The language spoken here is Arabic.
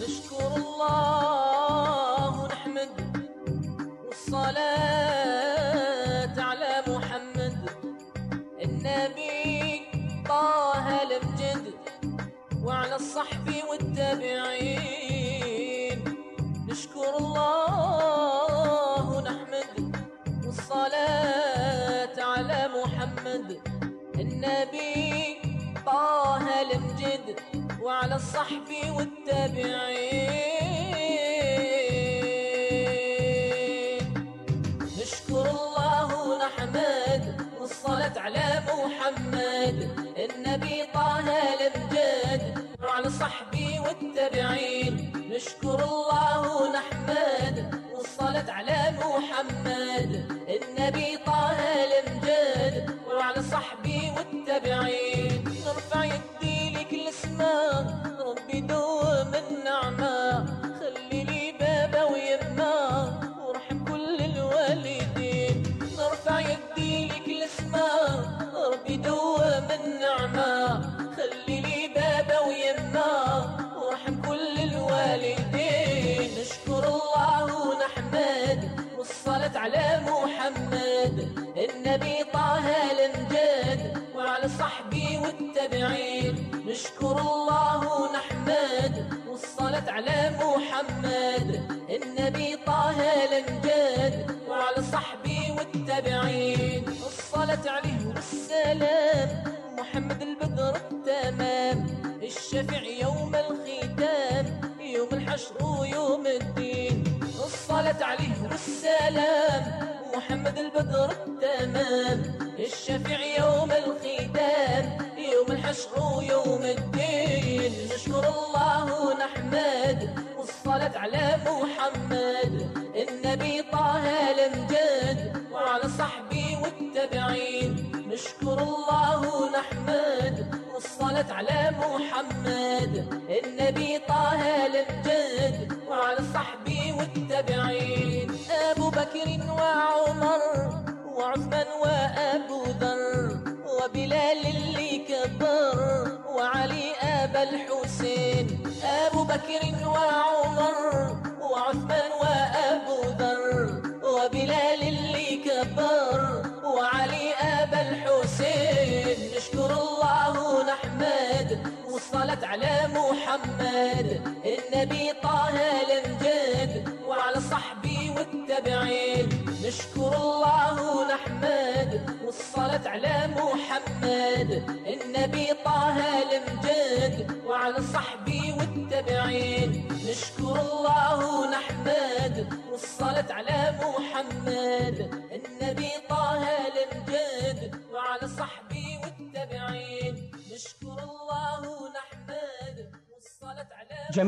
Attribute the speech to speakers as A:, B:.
A: نشكر الله ونحمد والصلاة على محمد. النبي طه الامجد وعلى الصحب والتابعين. نشكر الله ونحمد والصلاة على محمد. النبي طه الامجد وعلى الصحب والتابعين. ونحمد والصلاة على محمد. النبي طه الامجد وعلى صحبي والتابعين. نشكر الله ونحمد والصلاة على محمد. النبي طه الامجد وعلى صحبي والتابعين. على محمد. النبي طه الامجد وعلى صحبي والتابعين نشكر الله ونحمد. والصلاة على محمد. النبي طه الامجد وعلى صحبي والتابعين الصلاة عليه والسلام. محمد البدر التمام. الشفيع يوم الختام. يوم الحشر ويوم الدين. الصلاة عليه والسلام محمد البدر التمام. الشفيع يوم الختام. يوم الحشر ويوم الدين. نشكر الله ونحمد والصلاة على محمد. النبي طه الامجد وعلى صحبي والتابعين. نشكر الله ونحمد والصلاة على محمد. النبي طه الامجد وعلى صحبي والتابعين أبو بكر وعمر وعثمان وأبو ذر وبلال اللي كبر وعلي أبا الحسين. أبو بكر وعمر وعثمان وأبو ذر وبلال اللي كبر وعلي أبا الحسين. نشكر الله ونحمد والصلاة على محمد. النبي طه الله ونحمد والصلاة على محمد. النبي طه الامجد وعلى صحبي والتابعين. نشكر الله ونحمد والصلاة على محمد.